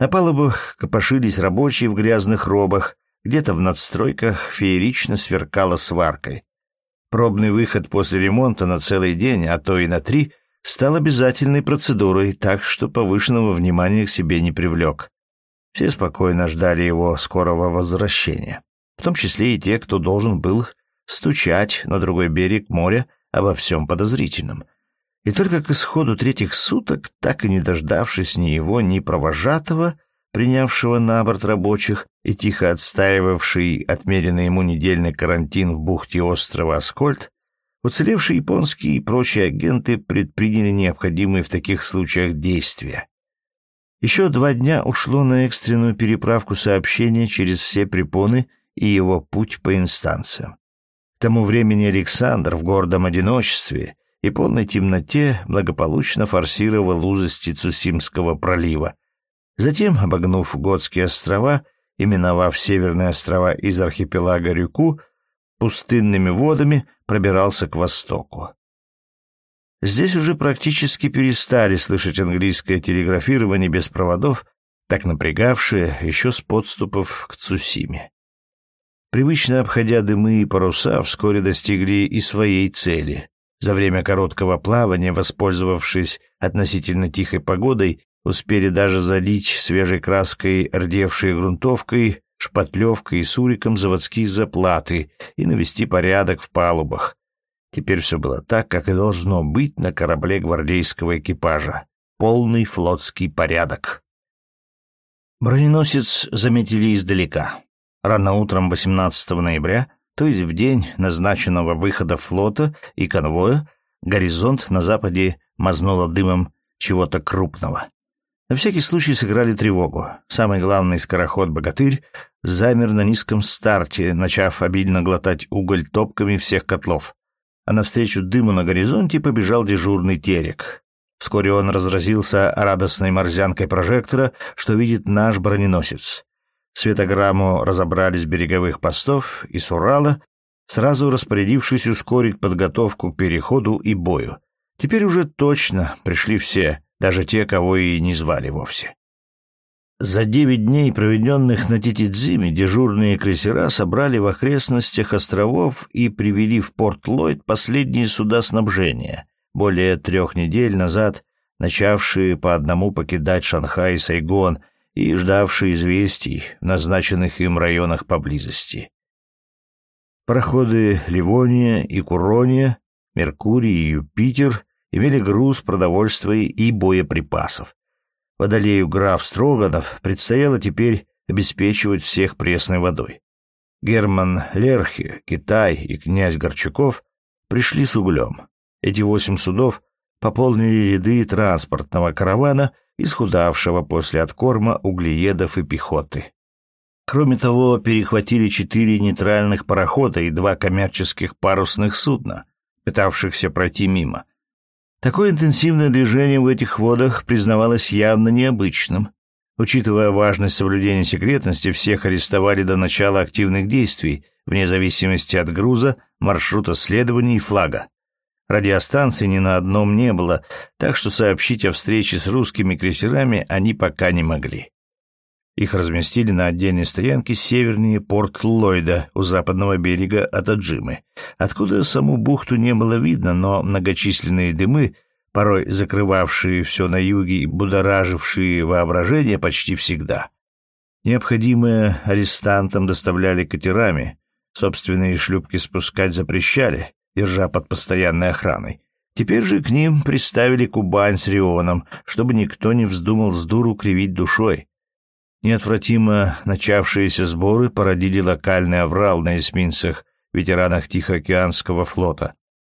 A: На палубах копошились рабочие в грязных робах, где-то в надстройках феерично сверкала сваркой. Пробный выход после ремонта на целый день, а то и на три — стал обязательной процедурой, так что повышенного внимания к себе не привлек. Все спокойно ждали его скорого возвращения, в том числе и те, кто должен был стучать на другой берег моря обо всем подозрительном. И только к исходу третьих суток, так и не дождавшись ни его, ни провожатого, принявшего на борт рабочих и тихо отстаивавший отмеренный ему недельный карантин в бухте острова Аскольд, Уцелевшие японские и прочие агенты предприняли необходимые в таких случаях действия. Еще два дня ушло на экстренную переправку сообщения через все препоны и его путь по инстанциям. К тому времени Александр в гордом одиночестве и полной темноте благополучно форсировал узости Цусимского пролива. Затем, обогнув Готские острова и миновав северные острова из архипелага Рюку, пустынными водами пробирался к востоку. Здесь уже практически перестали слышать английское телеграфирование без проводов, так напрягавшее еще с подступов к Цусиме. Привычно обходя дымы и паруса, вскоре достигли и своей цели. За время короткого плавания, воспользовавшись относительно тихой погодой, успели даже залить свежей краской рдевшей грунтовкой шпатлевкой и суриком заводские заплаты и навести порядок в палубах. Теперь все было так, как и должно быть на корабле гвардейского экипажа. Полный флотский порядок. Броненосец заметили издалека. Рано утром 18 ноября, то есть в день назначенного выхода флота и конвоя, горизонт на западе мазнуло дымом чего-то крупного. На всякий случай сыграли тревогу. Самый главный скороход-богатырь замер на низком старте, начав обильно глотать уголь топками всех котлов. А навстречу дыму на горизонте побежал дежурный терек. Вскоре он разразился радостной морзянкой прожектора, что видит наш броненосец. Светограмму разобрали с береговых постов и с Урала, сразу распорядившись ускорить подготовку к переходу и бою. Теперь уже точно пришли все, даже те, кого и не звали вовсе. За девять дней, проведенных на Титидзиме, дежурные крейсера собрали в окрестностях островов и привели в порт Ллойд последние суда снабжения, более трех недель назад начавшие по одному покидать Шанхай и Сайгон и ждавшие известий в назначенных им районах поблизости. Пароходы Ливония и Курония, Меркурий и Юпитер имели груз продовольствия и боеприпасов. Водолею граф Строганов предстояло теперь обеспечивать всех пресной водой. Герман Лерхи, Китай и князь Горчаков пришли с углем. Эти восемь судов пополнили ряды транспортного каравана, исхудавшего после откорма углеедов и пехоты. Кроме того, перехватили четыре нейтральных парохода и два коммерческих парусных судна, пытавшихся пройти мимо. Такое интенсивное движение в этих водах признавалось явно необычным. Учитывая важность соблюдения секретности, всех арестовали до начала активных действий, вне зависимости от груза, маршрута следования и флага. Радиостанций ни на одном не было, так что сообщить о встрече с русскими крейсерами они пока не могли. Их разместили на отдельной стоянке севернее порт Ллойда у западного берега Атаджимы, откуда саму бухту не было видно, но многочисленные дымы, порой закрывавшие все на юге и будоражившие воображение почти всегда. Необходимое арестантам доставляли катерами, собственные шлюпки спускать запрещали, держа под постоянной охраной. Теперь же к ним приставили Кубань с Рионом, чтобы никто не вздумал с дуру кривить душой. Неотвратимо начавшиеся сборы породили локальный аврал на эсминцах, ветеранах Тихоокеанского флота.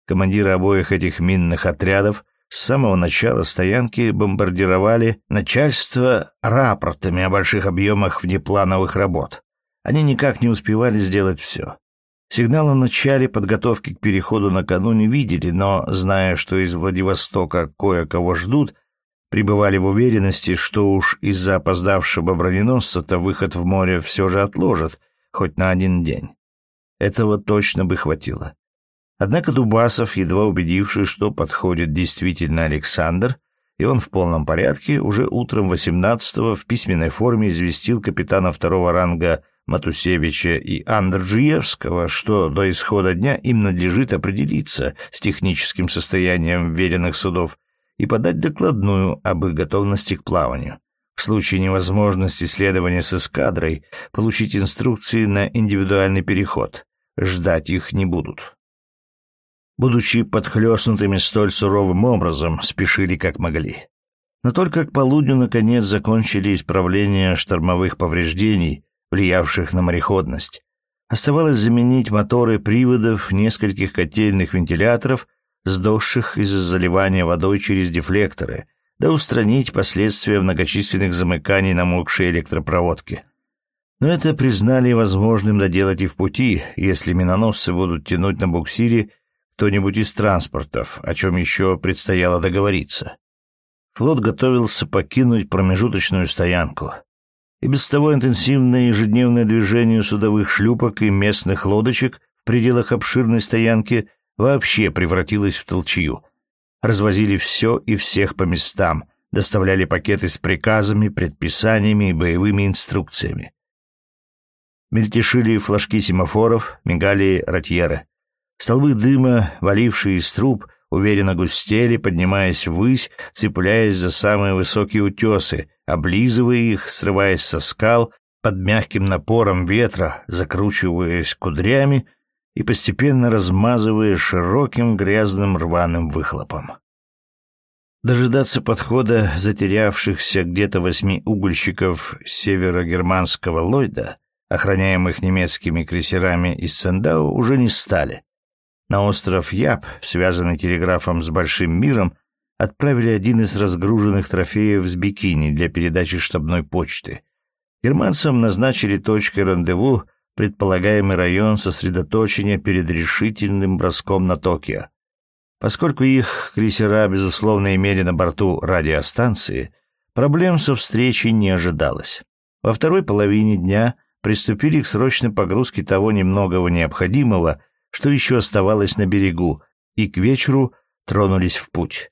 A: Командиры обоих этих минных отрядов с самого начала стоянки бомбардировали начальство рапортами о больших объемах внеплановых работ. Они никак не успевали сделать все. Сигнал о начале подготовки к переходу накануне видели, но, зная, что из Владивостока кое-кого ждут, пребывали в уверенности, что уж из-за опоздавшего броненосца-то выход в море все же отложат, хоть на один день. Этого точно бы хватило. Однако Дубасов, едва убедившись, что подходит действительно Александр, и он в полном порядке, уже утром 18-го в письменной форме известил капитана второго ранга Матусевича и Андрджиевского, что до исхода дня им надлежит определиться с техническим состоянием веренных судов и подать докладную об их готовности к плаванию. В случае невозможности следования с эскадрой получить инструкции на индивидуальный переход. Ждать их не будут. Будучи подхлёстнутыми столь суровым образом, спешили как могли. Но только к полудню наконец закончили исправление штормовых повреждений, влиявших на мореходность. Оставалось заменить моторы приводов нескольких котельных вентиляторов, сдохших из-за заливания водой через дефлекторы, да устранить последствия многочисленных замыканий намокшей электропроводки. Но это признали возможным доделать и в пути, если миноносцы будут тянуть на буксире кто-нибудь из транспортов, о чем еще предстояло договориться. Флот готовился покинуть промежуточную стоянку — и без того интенсивное ежедневное движение судовых шлюпок и местных лодочек в пределах обширной стоянки вообще превратилось в толчью. Развозили все и всех по местам, доставляли пакеты с приказами, предписаниями и боевыми инструкциями. Мельтешили флажки семафоров, мигали ротьеры. Столбы дыма, валившие из труб, уверенно густели, поднимаясь ввысь, цепляясь за самые высокие утесы, облизывая их, срываясь со скал, под мягким напором ветра, закручиваясь кудрями и постепенно размазывая широким грязным рваным выхлопом. Дожидаться подхода затерявшихся где-то восьми угольщиков северогерманского Ллойда, охраняемых немецкими крейсерами из Сендау, уже не стали. На остров Яб, связанный телеграфом с Большим миром, отправили один из разгруженных трофеев с бикини для передачи штабной почты. Германцам назначили точкой рандеву предполагаемый район сосредоточения перед решительным броском на Токио. Поскольку их крейсера, безусловно, имели на борту радиостанции, проблем со встречей не ожидалось. Во второй половине дня приступили к срочной погрузке того немногого необходимого, что еще оставалось на берегу, и к вечеру тронулись в путь.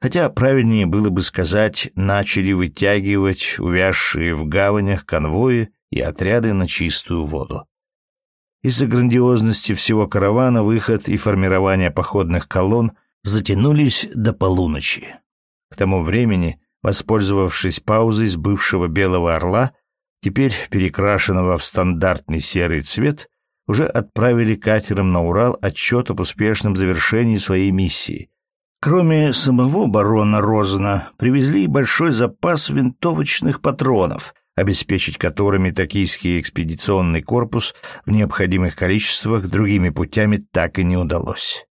A: Хотя правильнее было бы сказать, начали вытягивать увязшие в гаванях конвои и отряды на чистую воду. Из-за грандиозности всего каравана выход и формирование походных колонн затянулись до полуночи. К тому времени, воспользовавшись паузой с бывшего белого орла, теперь перекрашенного в стандартный серый цвет, уже отправили катером на Урал отчет об успешном завершении своей миссии. Кроме самого барона Розена, привезли и большой запас винтовочных патронов, обеспечить которыми токийский экспедиционный корпус в необходимых количествах другими путями так и не удалось.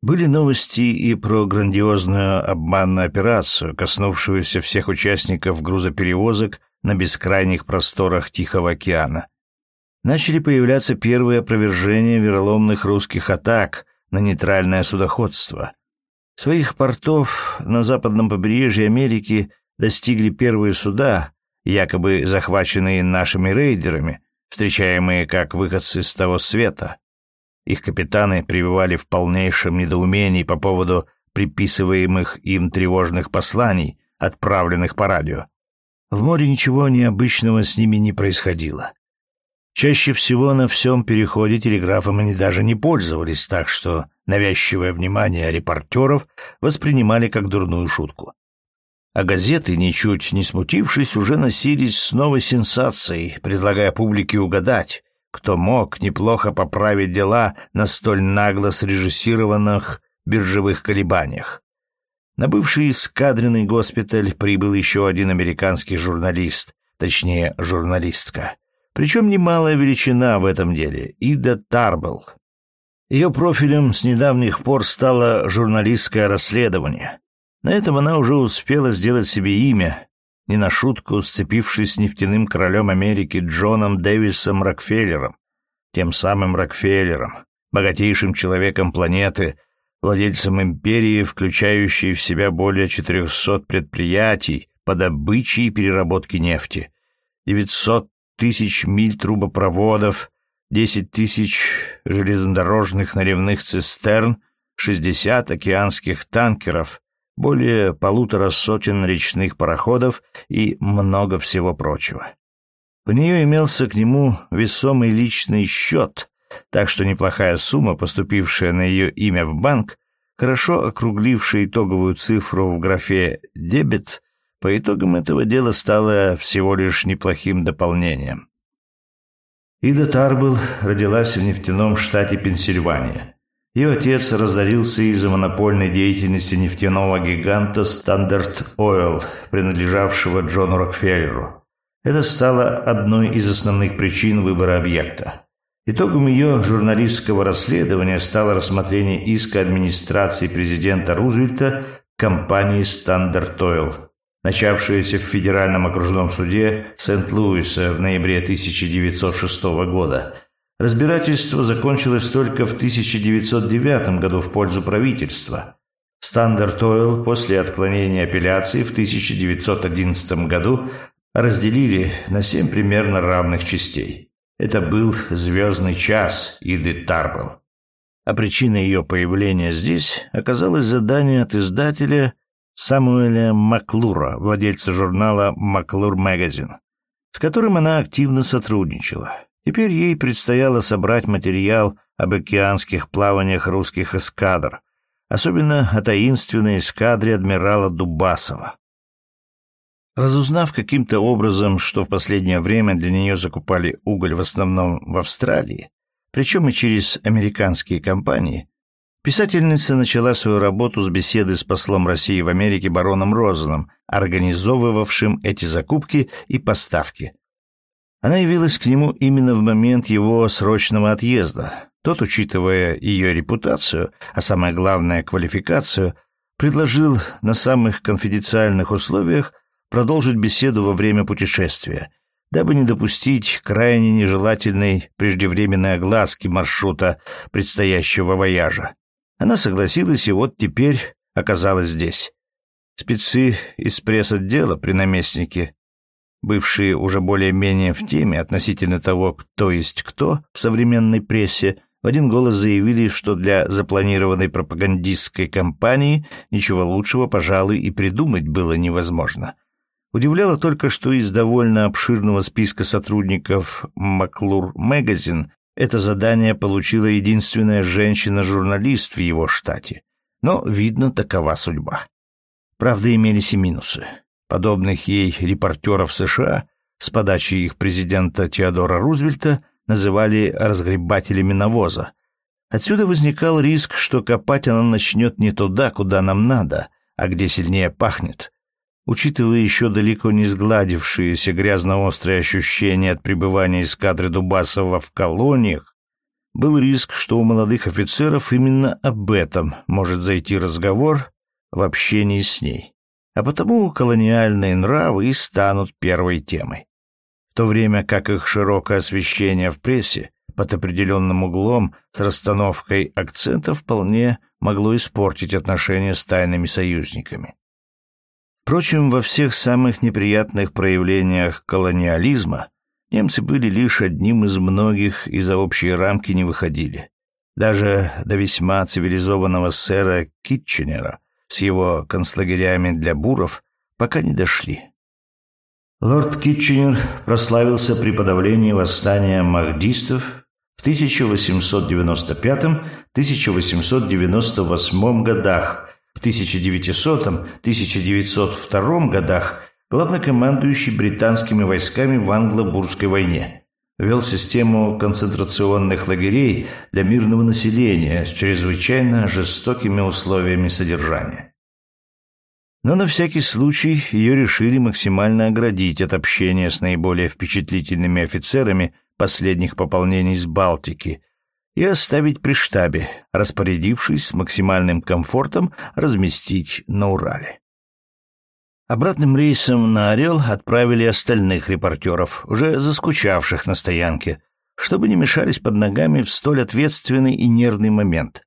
A: Были новости и про грандиозную обманную операцию, коснувшуюся всех участников грузоперевозок на бескрайних просторах Тихого океана. Начали появляться первые опровержения вероломных русских атак на нейтральное судоходство. Своих портов на западном побережье Америки достигли первые суда, якобы захваченные нашими рейдерами, встречаемые как выходцы с того света. Их капитаны пребывали в полнейшем недоумении по поводу приписываемых им тревожных посланий, отправленных по радио. В море ничего необычного с ними не происходило. Чаще всего на всем переходе телеграфом они даже не пользовались, так что навязчивое внимание репортеров воспринимали как дурную шутку а газеты, ничуть не смутившись, уже носились с новой сенсацией, предлагая публике угадать, кто мог неплохо поправить дела на столь нагло срежиссированных биржевых колебаниях. На бывший эскадренный госпиталь прибыл еще один американский журналист, точнее, журналистка. Причем немалая величина в этом деле — Ида Тарбл. Ее профилем с недавних пор стало журналистское расследование — на этом она уже успела сделать себе имя, не на шутку сцепившись с нефтяным королем Америки Джоном Дэвисом Рокфеллером, тем самым Рокфеллером, богатейшим человеком планеты, владельцем империи, включающей в себя более 400 предприятий по добыче и переработке нефти, 900 тысяч миль трубопроводов, 10 тысяч железнодорожных наливных цистерн, 60 океанских танкеров, более полутора сотен речных пароходов и много всего прочего. У нее имелся к нему весомый личный счет, так что неплохая сумма, поступившая на ее имя в банк, хорошо округлившая итоговую цифру в графе «дебет», по итогам этого дела стала всего лишь неплохим дополнением. Ида Тарбл родилась в нефтяном штате Пенсильвания. Ее отец разорился из-за монопольной деятельности нефтяного гиганта Standard Oil, принадлежавшего Джону Рокфеллеру. Это стало одной из основных причин выбора объекта. Итогом ее журналистского расследования стало рассмотрение иска администрации президента Рузвельта компании Standard Oil, начавшееся в Федеральном окружном суде Сент-Луиса в ноябре 1906 года – Разбирательство закончилось только в 1909 году в пользу правительства. Стандарт Ойл после отклонения апелляции в 1911 году разделили на семь примерно равных частей. Это был звездный час Иды Тарбл. А причиной ее появления здесь оказалось задание от издателя Самуэля Маклура, владельца журнала «McClure's Magazine», с которым она активно сотрудничала. Теперь ей предстояло собрать материал об океанских плаваниях русских эскадр, особенно о таинственной эскадре адмирала Дубасова. Разузнав каким-то образом, что в последнее время для нее закупали уголь в основном в Австралии, причем и через американские компании, писательница начала свою работу с беседы с послом России в Америке бароном Розеном, организовывавшим эти закупки и поставки, она явилась к нему именно в момент его срочного отъезда. Тот, учитывая ее репутацию, а самое главное — квалификацию, предложил на самых конфиденциальных условиях продолжить беседу во время путешествия, дабы не допустить крайне нежелательной преждевременной огласки маршрута предстоящего вояжа. Она согласилась и вот теперь оказалась здесь. Спецы из пресс-отдела при наместнике, бывшие уже более-менее в теме относительно того, кто есть кто в современной прессе, в один голос заявили, что для запланированной пропагандистской кампании ничего лучшего, пожалуй, и придумать было невозможно. Удивляло только, что из довольно обширного списка сотрудников «Маклур Магазин» это задание получила единственная женщина-журналист в его штате. Но, видно, такова судьба. Правда, имелись и минусы. Подобных ей репортеров США с подачи их президента Теодора Рузвельта называли разгребателями навоза. Отсюда возникал риск, что копать она начнет не туда, куда нам надо, а где сильнее пахнет. Учитывая еще далеко не сгладившиеся грязно-острые ощущения от пребывания эскадры Дубасова в колониях, был риск, что у молодых офицеров именно об этом может зайти разговор в общении с ней. А потому колониальные нравы и станут первой темой. В то время как их широкое освещение в прессе под определенным углом с расстановкой акцента вполне могло испортить отношения с тайными союзниками. Впрочем, во всех самых неприятных проявлениях колониализма немцы были лишь одним из многих и за общие рамки не выходили. Даже до весьма цивилизованного сэра Китченера с его концлагерями для буров пока не дошли. Лорд Китченер прославился при подавлении восстания махдистов в 1895-1898 годах. В 1900-1902 годах главнокомандующий британскими войсками в англо-бурской войне вел систему концентрационных лагерей для мирного населения с чрезвычайно жестокими условиями содержания. Но на всякий случай ее решили максимально оградить от общения с наиболее впечатлительными офицерами последних пополнений с Балтики и оставить при штабе, распорядившись с максимальным комфортом разместить на Урале. Обратным рейсом на «Орел» отправили остальных репортеров, уже заскучавших на стоянке, чтобы не мешались под ногами в столь ответственный и нервный момент.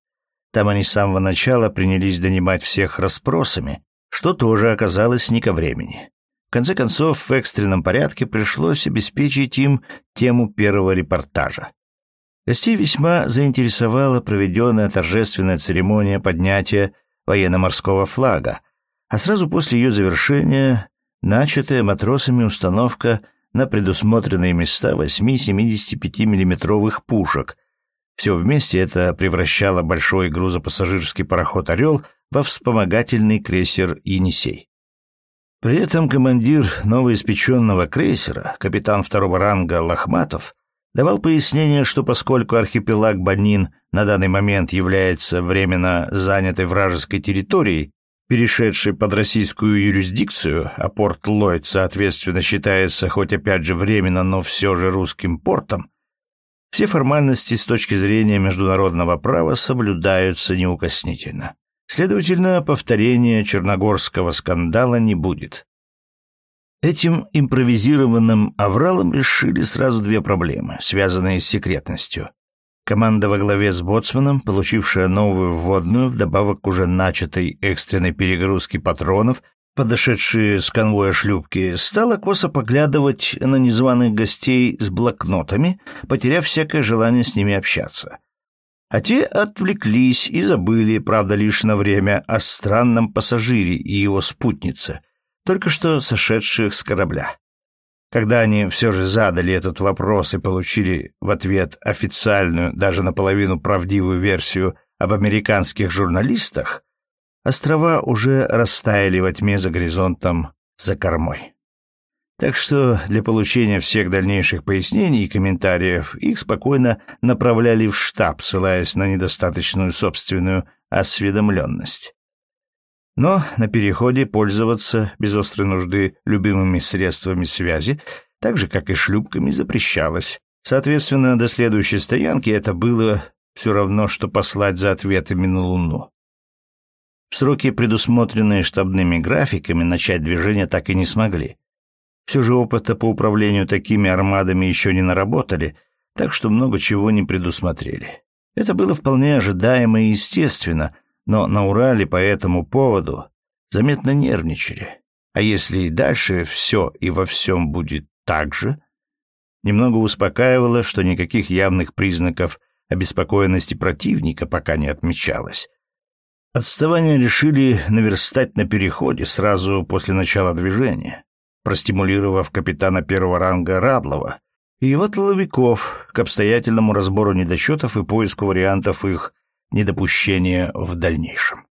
A: Там они с самого начала принялись донимать всех расспросами, что тоже оказалось не ко времени. В конце концов, в экстренном порядке пришлось обеспечить им тему первого репортажа. Гостей весьма заинтересовала проведенная торжественная церемония поднятия военно-морского флага, а сразу после ее завершения начатая матросами установка на предусмотренные места 8 75 миллиметровых пушек. Все вместе это превращало большой грузопассажирский пароход «Орел» во вспомогательный крейсер «Енисей». При этом командир новоиспеченного крейсера, капитан второго ранга Лохматов, давал пояснение, что поскольку архипелаг Банин на данный момент является временно занятой вражеской территорией, перешедший под российскую юрисдикцию, а порт Ллойд, соответственно, считается хоть опять же временно, но все же русским портом, все формальности с точки зрения международного права соблюдаются неукоснительно. Следовательно, повторения черногорского скандала не будет. Этим импровизированным авралом решили сразу две проблемы, связанные с секретностью. Команда во главе с боцманом, получившая новую вводную, вдобавок к уже начатой экстренной перегрузке патронов, подошедшие с конвоя шлюпки, стала косо поглядывать на незваных гостей с блокнотами, потеряв всякое желание с ними общаться. А те отвлеклись и забыли, правда, лишь на время, о странном пассажире и его спутнице, только что сошедших с корабля. Когда они все же задали этот вопрос и получили в ответ официальную, даже наполовину правдивую версию об американских журналистах, острова уже растаяли во тьме за горизонтом за кормой. Так что для получения всех дальнейших пояснений и комментариев их спокойно направляли в штаб, ссылаясь на недостаточную собственную осведомленность. Но на переходе пользоваться без острой нужды любимыми средствами связи, так же, как и шлюпками, запрещалось. Соответственно, до следующей стоянки это было все равно, что послать за ответами на Луну. В сроки, предусмотренные штабными графиками, начать движение так и не смогли. Все же опыта по управлению такими армадами еще не наработали, так что много чего не предусмотрели. Это было вполне ожидаемо и естественно, но на Урале по этому поводу заметно нервничали. А если и дальше все и во всем будет так же? Немного успокаивало, что никаких явных признаков обеспокоенности противника пока не отмечалось. Отставание решили наверстать на переходе сразу после начала движения, простимулировав капитана первого ранга Радлова и его тыловиков к обстоятельному разбору недочетов и поиску вариантов их недопущения в дальнейшем.